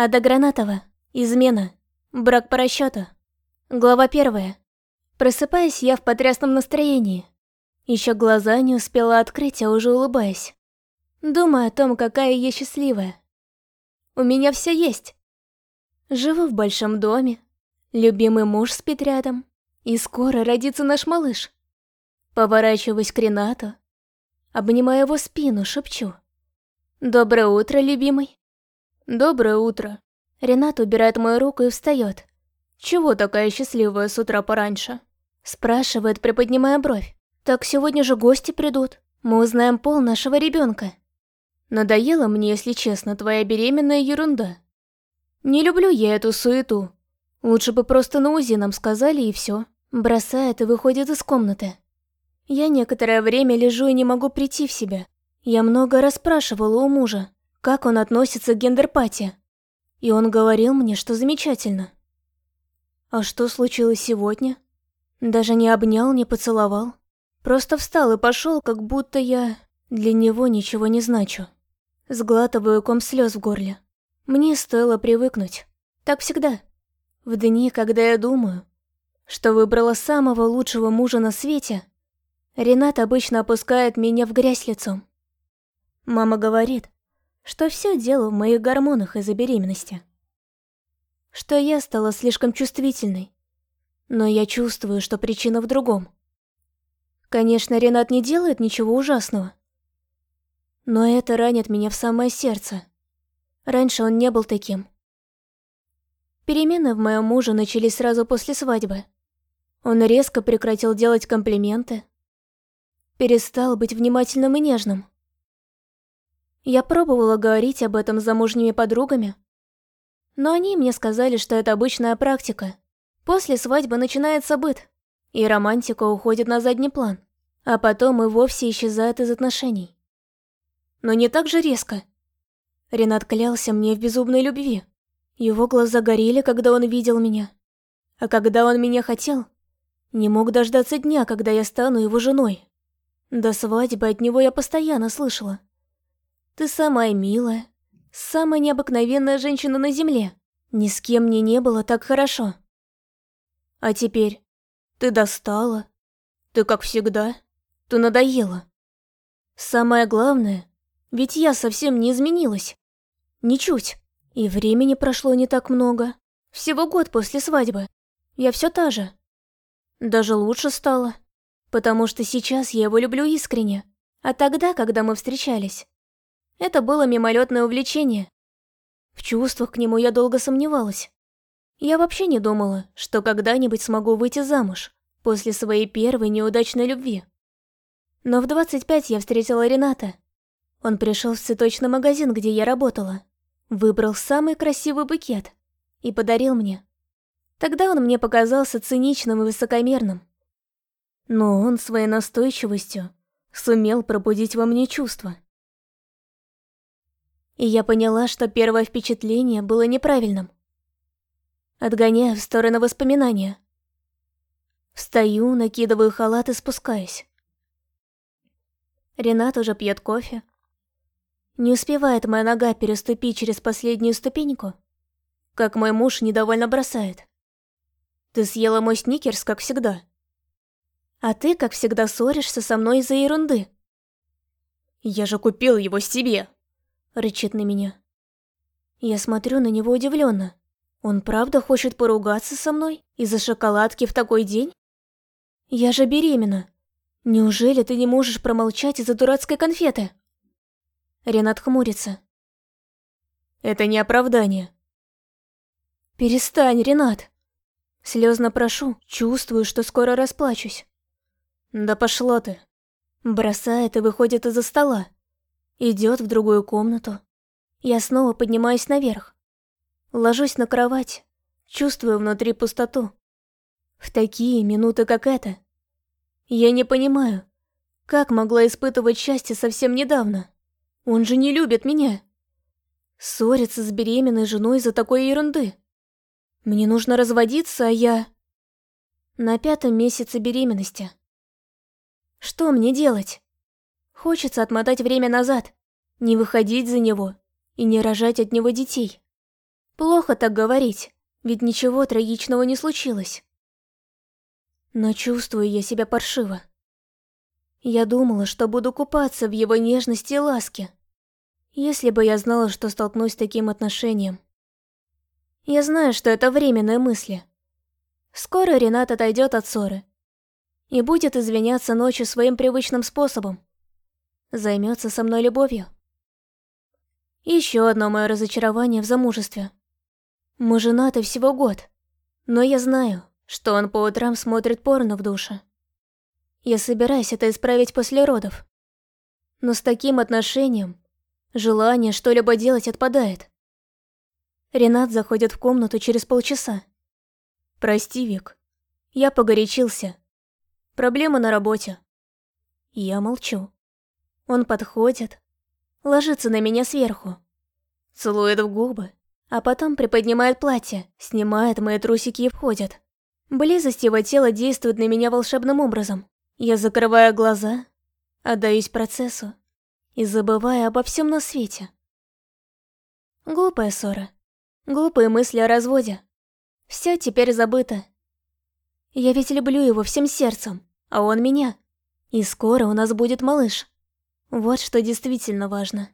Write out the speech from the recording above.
Ада Гранатова. Измена. Брак по расчету. Глава первая. Просыпаясь, я в потрясном настроении. Еще глаза не успела открыть, а уже улыбаясь. Думаю о том, какая я счастливая. У меня все есть. Живу в большом доме. Любимый муж спит рядом. И скоро родится наш малыш. Поворачиваюсь к Ренату. Обнимаю его спину, шепчу. «Доброе утро, любимый». «Доброе утро». Ренат убирает мою руку и встает. «Чего такая счастливая с утра пораньше?» Спрашивает, приподнимая бровь. «Так сегодня же гости придут. Мы узнаем пол нашего ребенка». Надоела мне, если честно, твоя беременная ерунда. Не люблю я эту суету. Лучше бы просто на УЗИ нам сказали и все. Бросает и выходит из комнаты. Я некоторое время лежу и не могу прийти в себя. Я много расспрашивала у мужа, как он относится к гендерпате. И он говорил мне, что замечательно. А что случилось сегодня? Даже не обнял, не поцеловал. Просто встал и пошел, как будто я для него ничего не значу. Сглатываю ком слез в горле. Мне стоило привыкнуть. Так всегда. В дни, когда я думаю, что выбрала самого лучшего мужа на свете, Ренат обычно опускает меня в грязь лицом. Мама говорит, что все дело в моих гормонах из-за беременности что я стала слишком чувствительной. Но я чувствую, что причина в другом. Конечно, Ренат не делает ничего ужасного. Но это ранит меня в самое сердце. Раньше он не был таким. Перемены в моем муже начались сразу после свадьбы. Он резко прекратил делать комплименты. Перестал быть внимательным и нежным. Я пробовала говорить об этом с замужними подругами, но они мне сказали, что это обычная практика. После свадьбы начинается быт, и романтика уходит на задний план, а потом и вовсе исчезает из отношений. Но не так же резко. Ренат клялся мне в безумной любви. Его глаза горели, когда он видел меня. А когда он меня хотел, не мог дождаться дня, когда я стану его женой. До свадьбы от него я постоянно слышала. «Ты самая милая, Самая необыкновенная женщина на земле. Ни с кем мне не было так хорошо. А теперь ты достала. Ты как всегда. Ты надоела. Самое главное, ведь я совсем не изменилась. Ничуть. И времени прошло не так много. Всего год после свадьбы. Я все та же. Даже лучше стало. Потому что сейчас я его люблю искренне. А тогда, когда мы встречались, это было мимолетное увлечение. В чувствах к нему я долго сомневалась. Я вообще не думала, что когда-нибудь смогу выйти замуж после своей первой неудачной любви. Но в 25 я встретила Рената. Он пришел в цветочный магазин, где я работала, выбрал самый красивый букет и подарил мне. Тогда он мне показался циничным и высокомерным. Но он своей настойчивостью сумел пробудить во мне чувства. И я поняла, что первое впечатление было неправильным. Отгоняю в сторону воспоминания. Встаю, накидываю халат и спускаюсь. Ренат уже пьет кофе. Не успевает моя нога переступить через последнюю ступеньку, как мой муж недовольно бросает. Ты съела мой сникерс, как всегда. А ты, как всегда, ссоришься со мной из-за ерунды. Я же купил его себе рычит на меня. Я смотрю на него удивленно. Он правда хочет поругаться со мной из-за шоколадки в такой день? Я же беременна. Неужели ты не можешь промолчать из-за дурацкой конфеты? Ренат хмурится. Это не оправдание. Перестань, Ренат. Слезно прошу, чувствую, что скоро расплачусь. Да пошла ты. Бросает и выходит из-за стола. Идет в другую комнату. Я снова поднимаюсь наверх. Ложусь на кровать, чувствую внутри пустоту. В такие минуты, как эта. Я не понимаю, как могла испытывать счастье совсем недавно. Он же не любит меня. Ссорится с беременной женой из-за такой ерунды. Мне нужно разводиться, а я... На пятом месяце беременности. Что мне делать? Хочется отмотать время назад, не выходить за него и не рожать от него детей. Плохо так говорить, ведь ничего трагичного не случилось. Но чувствую я себя паршиво. Я думала, что буду купаться в его нежности и ласке. Если бы я знала, что столкнусь с таким отношением. Я знаю, что это временные мысли. Скоро Ренат отойдет от ссоры. И будет извиняться ночью своим привычным способом. Займется со мной любовью. Еще одно мое разочарование в замужестве. Мы женаты всего год, но я знаю, что он по утрам смотрит порно в душе. Я собираюсь это исправить после родов. Но с таким отношением желание что-либо делать отпадает. Ренат заходит в комнату через полчаса. «Прости, Вик. Я погорячился. Проблема на работе». Я молчу. Он подходит, ложится на меня сверху, целует в губы, а потом приподнимает платье, снимает мои трусики и входит. Близость его тела действует на меня волшебным образом. Я закрываю глаза, отдаюсь процессу и забываю обо всем на свете. Глупая ссора. Глупые мысли о разводе. Все теперь забыто. Я ведь люблю его всем сердцем, а он меня. И скоро у нас будет малыш. Вот что действительно важно.